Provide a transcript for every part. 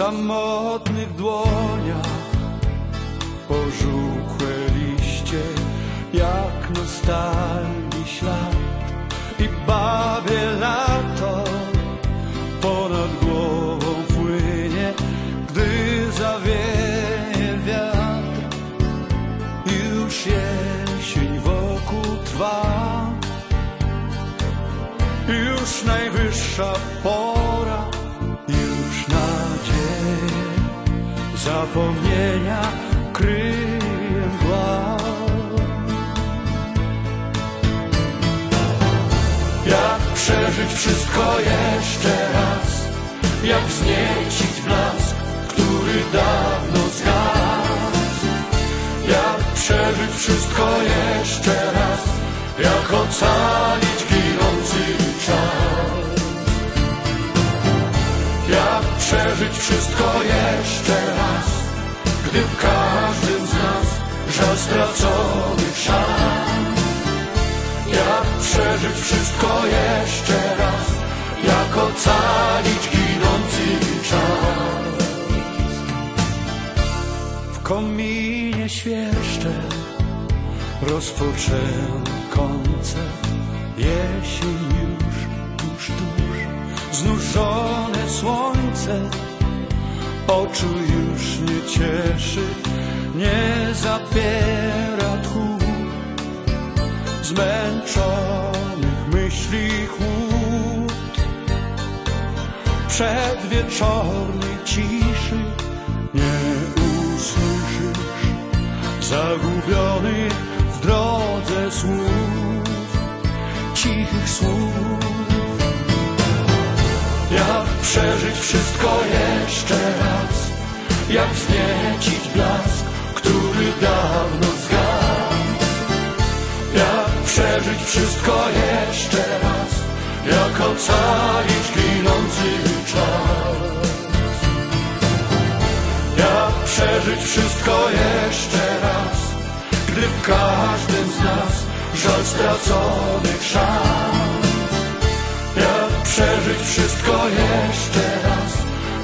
samotnych dłoniach. Pożółkłe liście jak nostalgii ślad. I babie lato ponad głową płynie, gdy zawieje wiatr. Już jesień wokół trwa, już najwyższa pora, zapomnienia kryje mgła. Jak przeżyć wszystko jeszcze raz? Jak wzniecić blask, który dawno zgasł? Jak przeżyć wszystko jeszcze raz? Jak ocalić ginący czas? Przeżyć wszystko jeszcze raz? Gdy w każdym z nas żal straconych szans Jak przeżyć wszystko jeszcze raz Jak ocalić ginący czas W kominie świerszcze Rozpoczęły koncert Jesień już tuż, tuż Znużone słońce oczu już nie cieszy, nie zapiera tchu zmęczonych myśli chłód. Przed wieczornej ciszy nie usłyszysz zagubionych w drodze słów, cichych słów. Przeżyć wszystko jeszcze raz? Jak wzniecić blask, który dawno zgasł? Jak przeżyć wszystko jeszcze raz? Jak ocalić ginący czas? Jak przeżyć wszystko jeszcze raz? Gdy w każdym z nas żal straconych szans przeżyć wszystko jeszcze raz.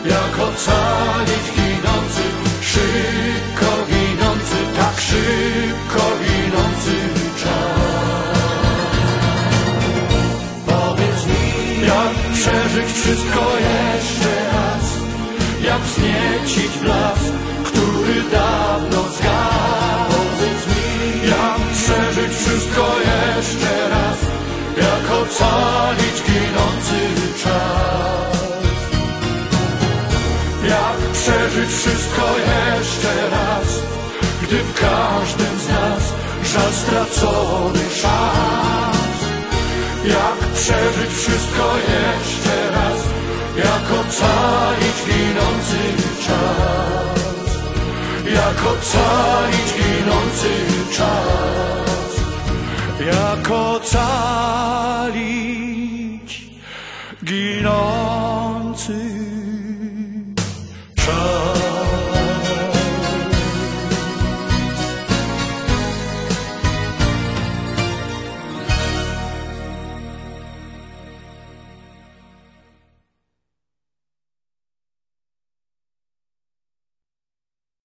Jak ocalić ginący Szybko ginący Tak szybko ginący czas. Powiedz mi Jak przeżyć wszystko jeszcze raz? Jak wzniecić blask Który dawno zgasł? Powiedz mi Jak przeżyć wszystko jeszcze wszystko jeszcze raz, gdy w każdym z nas żal stracony szans. Jak przeżyć wszystko jeszcze raz, jak ocalić ginący czas. Jak ocalić ginący czas jak ocalić ginący